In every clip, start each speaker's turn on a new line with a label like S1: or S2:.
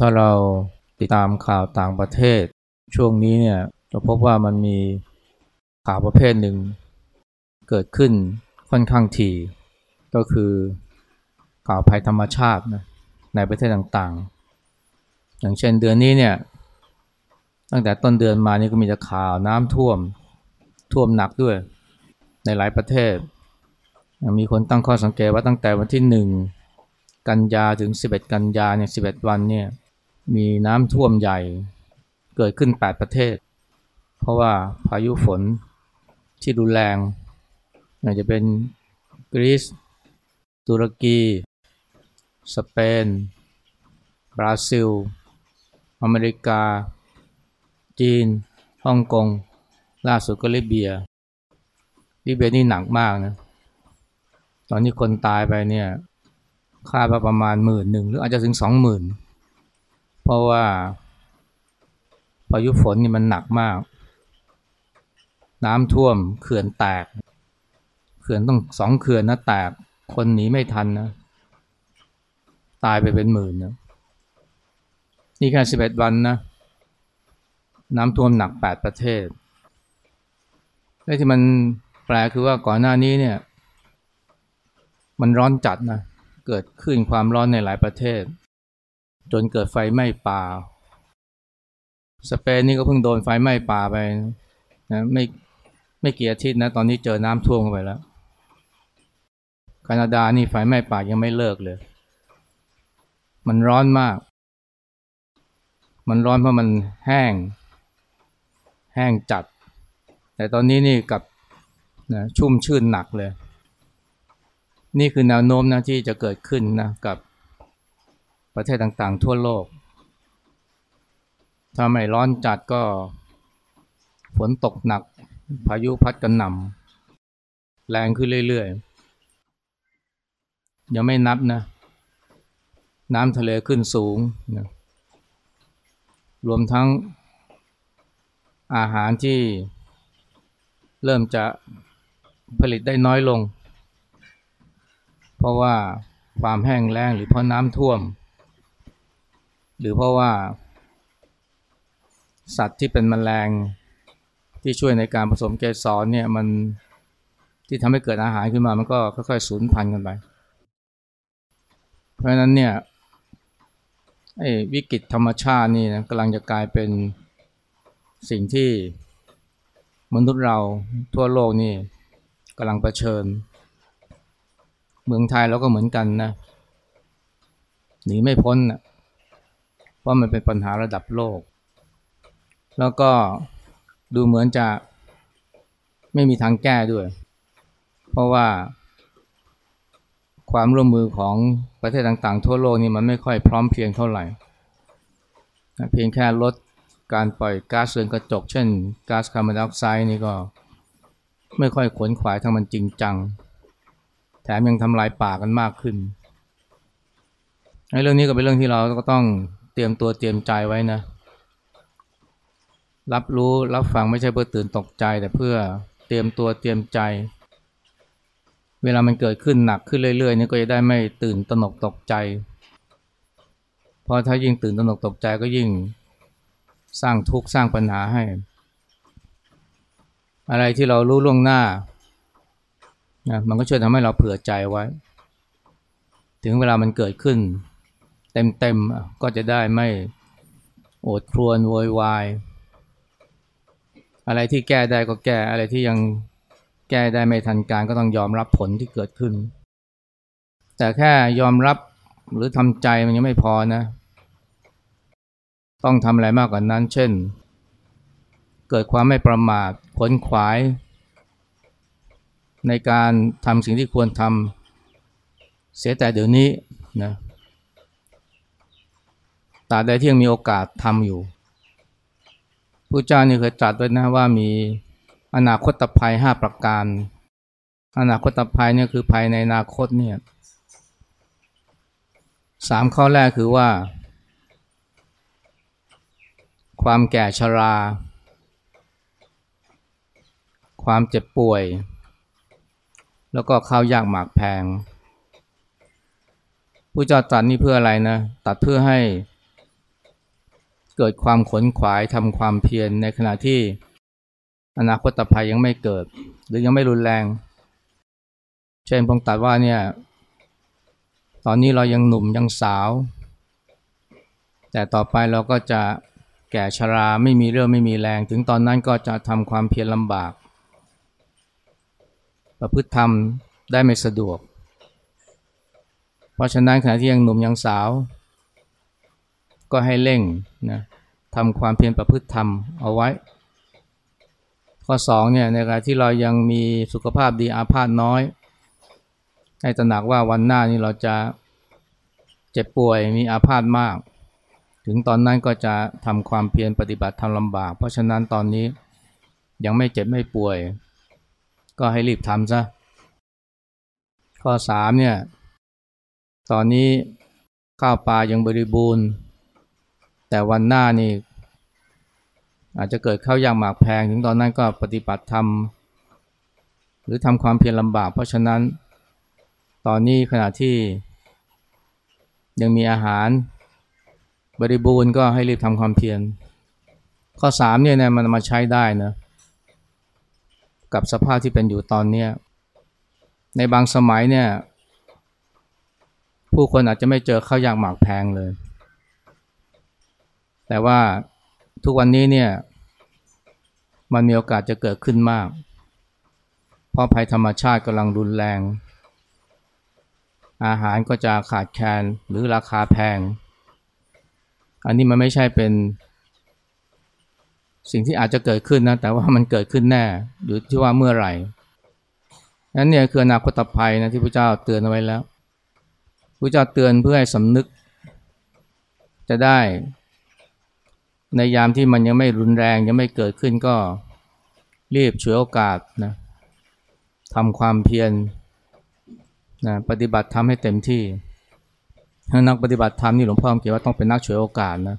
S1: ถ้าเราติดตามข่าวต่างประเทศ ช่วงนี้เนี่ยเราพบว่ามันมีข่าวประเภทหนึ่ง เกิดขึ้นค่อนข้างถี่ก็คือข่าวภัยธรรมชาตินะในประเทศต่างๆ อย่างเช่นเดือนนี้เนี่ยตั้งแต่ต้นเดือนมานี่ก็มีแต่ข่าวน้ำท่วมท่วมหนักด้วยในหลายประเทศ มีคนตั้งข้อสังเกตว่าตั้งแต่วันที่หนึ่ง กันยาถึง 11 กันยาเนี่ย11 วันเนี่ยมีน้ำท่วมใหญ่เกิดขึ้น 8 ประเทศ เพราะว่าพายุฝนที่รุนแรงอาจจะเป็นกรีซตุรกี สเปน บราซิล อเมริกา จีน ฮ่องกง ล่าสุดก็ลิเบีย ลิเบียนี่หนักมากนะ ตอนนี้คนตายไปเนี่ย คาดว่าประมาณหมื่นหนึ่งหรืออาจจะถึงสองหมื่นเพราะว่าพายุฝนนี่มันหนักมาก น้ำท่วมเขื่อนแตก เขื่อนต้องสองเขื่อนนะแตกคนหนีไม่ทันนะ ตายไปเป็นหมื่นนะนี่แค่สิบเอ็ดวันนะน้ำท่วมหนักแปดประเทศและที่มันแปลคือว่าก่อนหน้านี้เนี่ย มันร้อนจัดนะ เกิดขึ้นความร้อนในหลายประเทศ จนเกิดไฟไหม้ป่า สเปนนี่ก็เพิ่งโดนไฟไหม้ป่าไปนะไม่ไม่กี่อาทิตย์นะตอนนี้เจอน้ำท่วมไปแล้วแคนาดานี่ไฟไหม้ป่ายังไม่เลิกเลย มันร้อนมาก มันร้อนเพราะมันแห้ง แห้งจัด แต่ตอนนี้นี่กับนะชุ่มชื่นหนักเลย นี่คือแนวโน้มนะที่จะเกิดขึ้นนะกับประเทศต่างๆ ทั่วโลก ถ้าไม่ร้อนจัดก็ฝนตกหนัก พายุพัดกระหน่ำแรงขึ้นเรื่อยๆ ยังไม่นับนะ น้ำทะเลขึ้นสูงนะรวมทั้งอาหารที่เริ่มจะผลิตได้น้อยลง ราะว่าความแห้งแล้งหรือเพราะน้ำท่วม หรือเพราะว่า สัตว์ที่เป็นแมลงที่ช่วยในการผสมเกสรเนี่ยมันที่ทำให้เกิดอาหารขึ้นมามันก็ค่อยๆสูญพันธุ์กันไป เพราะฉะนั้นเนี่ยไอ้วิกฤตธรรมชาตินี่นะกำลังจะกลายเป็นสิ่งที่มนุษย์เราทั่วโลกนี่กำลังเผชิญเเมืองไทยเราก็เหมือนกันนะหนีไม่พ้นนะเพราะมันเป็นปัญหาระดับโลก แล้วก็ดูเหมือนจะไม่มีทางแก้ด้วย เพราะว่าความร่วมมือของประเทศต่างๆ ทั่วโลกนี่มันไม่ค่อยพร้อมเพียงเท่าไหร่ เพียงแค่ลดการปล่อยก๊าซเรือนกระจก เช่นก๊าซคาร์บอนไดออกไซด์นี่ก็ไม่ค่อยขวนขวายทางมันจริงจัง แถมยังทำลายป่ากันมากขึ้นไอ้เรื่องนี้ก็เป็นเรื่องที่เราก็ต้องเตรียมตัวเตรียมใจไว้นะ รับรู้รับฟังไม่ใช่เพื่อตื่นตกใจ แต่เพื่อเตรียมตัวเตรียมใจ เวลามันเกิดขึ้นหนักขึ้นเรื่อยๆนี่ก็จะได้ไม่ตื่นตระหนกตกใจ เพราะถ้ายิ่งตื่นตระหนกตกใจก็ยิ่งสร้างทุกข์สร้างปัญหาให้ อะไรที่เรารู้ล่วงหน้า นะมันก็ช่วยทำให้เราเผื่อใจไว้ ถึงเวลามันเกิดขึ้น เต็มๆก็จะได้ไม่โอดครวนโวยวาย อะไรที่แก้ได้ก็แก้ อะไรที่ยังแก้ได้ไม่ทันการก็ต้องยอมรับผลที่เกิดขึ้น แต่แค่ยอมรับหรือทำใจมันยังไม่พอนะ ต้องทำอะไรมากกว่านั้น เช่น เกิดความไม่ประมาทขนขวาย ในการทำสิ่งที่ควรทำเสียแต่เดี๋ยวนี้นะตราใดที่ยังมีโอกาสทำอยู่พระเจ้านี่เคยตรัสไว้นะว่ามีอนาคตภัยห้าประการ อนาคตภัยเนี่ยคือภัยในอนาคตเนี่ยสามข้อแรกคือว่า ความแก่ชรา ความเจ็บป่วย แล้วก็ข้าวยากหมากแพงผู้เจ้าตัดนี่เพื่ออะไรนะ ตัดเพื่อให้ เกิดความขนขวายทำความเพียรในขณะที่อนาคตภัยยังไม่เกิด หรือยังไม่รุนแรง เช่นพงตัดว่าเนี่ยตอนนี้เรายังหนุ่มยังสาว แต่ต่อไปเราก็จะแก่ชราไม่มีเรื่องไม่มีแรง ถึงตอนนั้นก็จะทำความเพียรลำบาก ประพฤติธรรมได้ไม่สะดวก เพราะฉะนั้นขณะที่ยังหนุ่มยังสาว ก็ให้เร่งนะทำความเพียรประพฤติธรรมเอาไว้ ข้อ2เนี่ยในขณะที่เรายังมีสุขภาพดีอาพาธน้อย ให้ตระหนักว่าวันหน้านี้เราจะเจ็บป่วยมีอาพาธมาก ถึงตอนนั้นก็จะทำความเพียรปฏิบัติทำลำบาก เพราะฉะนั้นตอนนี้ยังไม่เจ็บไม่ป่วย ก็ให้รีบทำซะ ข้อ3เนี่ย ตอนนี้ข้าวปลายังบริบูรณ์ แต่วันหน้านี่ อาจจะเกิดข้าวยากหมากแพง ถึงตอนนั้นก็ปฏิบัติธรรม หรือทำความเพียรลำบาก เพราะฉะนั้น ตอนนี้ขณะที่ยังมีอาหารบริบูรณ์ก็ให้รีบทำความเพียร ข้อสามเนี่ยมันมาใช้ได้นะ กับสภาพที่เป็นอยู่ตอนเนี้ยในบางสมัยเนี่ยผู้คนอาจจะไม่เจอข้าวยากหมากแพงเลย แต่ว่าทุกวันนี้เนี่ยมันมีโอกาสจะเกิดขึ้นมาก เพราะภัยธรรมชาติกำลังรุนแรง อาหารก็จะขาดแคลนหรือราคาแพง อันนี้มันไม่ใช่เป็น สิ่งที่อาจจะเกิดขึ้นนะแต่ว่ามันเกิดขึ้นแน่ หรือที่ว่าเมื่อไหร่นั้นเนี่ยคืออนาคตภัยนะที่พระเจ้าเตือนเอาไว้แล้วพระเจ้าเตือนเพื่อให้สำนึก จะได้ ในยามที่มันยังไม่รุนแรงยังไม่เกิดขึ้นก็รีบฉวยโอกาสนะทำความเพียรนะปฏิบัติทำให้เต็มที่ถ้านักปฏิบัติธรรมนี่หลวงพ่อเขียนว่าต้องเป็นนักฉวยโอกาสนะ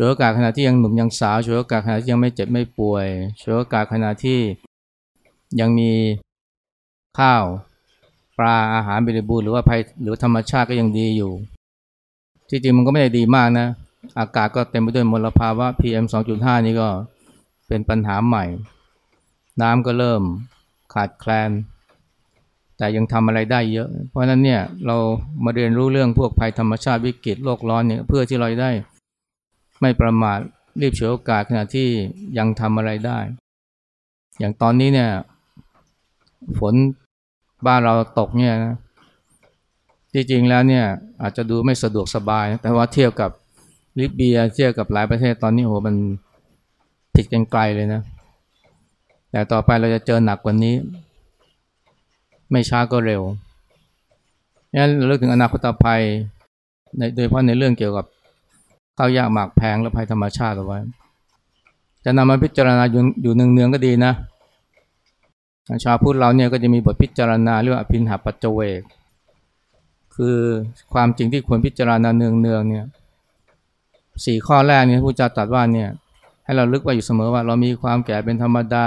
S1: ฉวยโอกาสขณะที่ยังหนุ่มยังสาวฉวยโอกาสขณะที่ยังไม่เจ็บไม่ป่วยฉวยโอกาสขณะที่ยังมีข้าวปลาอาหารบริบูรณ์หรือว่าภัยหรือธรรมชาติก็ยังดีอยู่ ที่จริงมันก็ไม่ได้ดีมากนะ อากาศก็เต็มไปด้วยมลภาวะ PM 2.5 นี่ก็เป็นปัญหาใหม่ น้ำก็เริ่มขาดแคลน แต่ยังทำอะไรได้เยอะ เพราะนั้นเนี่ยเรามาเรียนรู้เรื่องพวกภัยธรรมชาติวิกฤตโลกร้อนเนี่ยเพื่อที่เราได้ ไม่ประมาทรีบฉวยโอกาสขณะที่ยังทำอะไรได้ อย่างตอนนี้เนี่ย ฝนบ้านเราตกเนี่ยนะจริงๆแล้วเนี่ย อาจจะดูไม่สะดวกสบาย แต่ว่าเทียบกับลิเบียเทียบกับหลายประเทศตอนนี้โหมันผิดกันไกลเลยนะ แต่ต่อไปเราจะเจอหนักกว่านี้ ไม่ช้าก็เร็วงั้นเราเลือกถึงอนาคตภัยในโดยเฉพาะในเรื่องเกี่ยวกับ ข้าวยากหมากแพงและภัยธรรมชาติเอาไว้ จะนำมาพิจารณาอยู่เนืองๆก็ดีนะ ชาวพุทธเราเนี่ยก็จะมีบทพิจารณาเรื่องอภินหาปัจเจเวก คือความจริงที่ควรพิจารณาเนืองๆเนี่ยสี่ข้อแรกเนี่ยผู้จาตรัสว่าเนี่ยให้เราลึกไว้อยู่เสมอว่าเรามีความแก่เป็นธรรมดา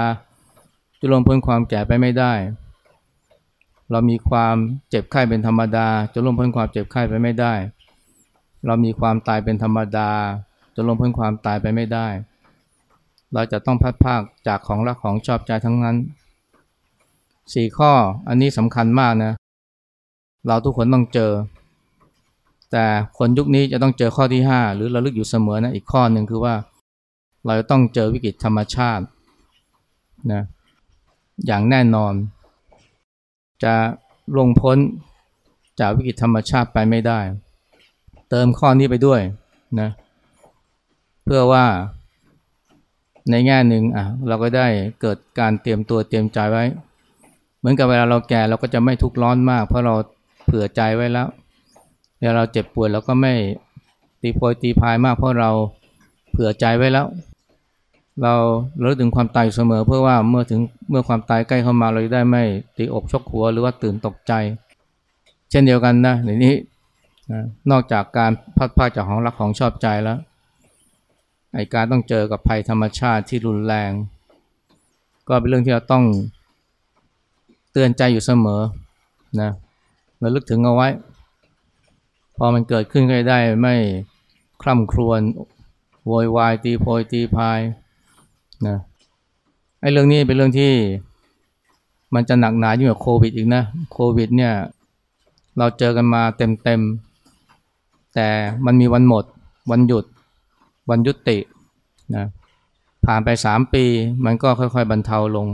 S1: จะลงพ้นความแก่ไปไม่ได้ เรามีความเจ็บไข้เป็นธรรมดาจะลงพ้นความเจ็บไข้ไปไม่ได้ เรามีความตายเป็นธรรมดาจะลงพ้นความตายไปไม่ได้ เราจะต้องพัดภาคจากของรักของชอบใจทั้งนั้นสี่ข้ออันนี้สำคัญมากนะ เราทุกคนต้องเจอ แต่คนยุคนี้จะต้องเจอข้อที่ห้าหรือราลึกอยู่เสมอนะอีกข้อหนึ่งคือว่า เราจะต้องเจอวิกฤตธรรมชาตินะอย่างแน่นอน จะลงพ้นจากวิกฤตธรรมชาติไปไม่ได้ เติมข้อนี้ไปด้วยนะ เพื่อว่าในแง่หนึ่งอะเราก็ได้เกิดการเตรียมตัวเตรียมใจไว้ เหมือนกับเวลาเราแก่เราก็จะไม่ทุกข์ร้อนมาก เพราะเราเผื่อใจไว้แล้วเวลาเราเจ็บป่วยเราก็ไม่ตีโพยตีพายมากเพราะเราเผื่อใจไว้แล้ว เราเลิกถึงความตายเสมอ เพื่อว่าเมื่อถึงเมื่อความตายใกล้เข้ามาเราจะได้ไม่ตีอกชกหัวหรือว่าตื่นตกใจ เช่นเดียวกันนะในนี้ นอกจากการพัดพาจากของรักของชอบใจแล้วไอการต้องเจอกับภัยธรรมชาติที่รุนแรง ก็เป็นเรื่องที่เราต้องเตือนใจอยู่เสมอนะราลึกถึงเอาไว้ พอมันเกิดขึ้นก็ได้ไม่คล่ำครวญโวยวายตีโพยตีพายนะไอ้เรื่องนี้เป็นเรื่องที่มันจะหนักหนายิ่งกว่าโควิดอีกนะ โควิดเนี่ย เราเจอกันมาเต็มๆ แต่มันมีวันหมด วันหยุด วันยุตินะผ่านไปสามปีมันก็ค่อยๆบรรเทาลง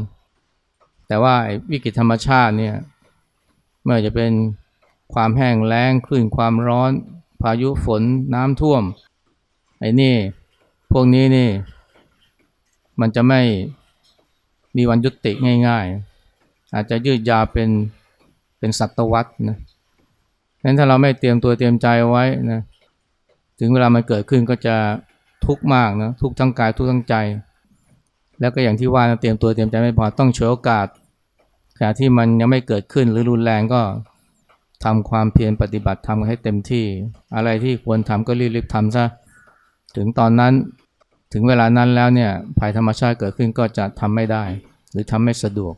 S1: แต่ว่าวิกฤตธรรมชาติเนี่ยไม่ว่าจะเป็นความแห้งแล้งคลื่นความร้อน พายุฝนน้ำท่วมไอ้นี่พวกนี้นี่ มันจะไม่มีวันยุติง่าย ๆ อาจจะยืดยาวเป็นเป็นศตวรรษนะ งั้นถ้าเราไม่เตรียมตัวเตรียมใจไว้นะถึงเวลามันเกิดขึ้นก็จะทุกข์มากนะทุกข์ทั้งกายทุกข์ทั้งใจ แล้วก็อย่างที่ว่านะเตรียมตัวเตรียมใจไม่พอต้องฉวยโอกาสขณะที่มันยังไม่เกิดขึ้นหรือรุนแรงก็ทำความเพียรปฏิบัติทำให้เต็มที่ อะไรที่ควรทำก็รีบๆทำซะถึงตอนนั้นถึงเวลานั้นแล้วเนี่ยภัยธรรมชาติเกิดขึ้นก็จะทำไม่ได้ หรือทำไม่สะดวก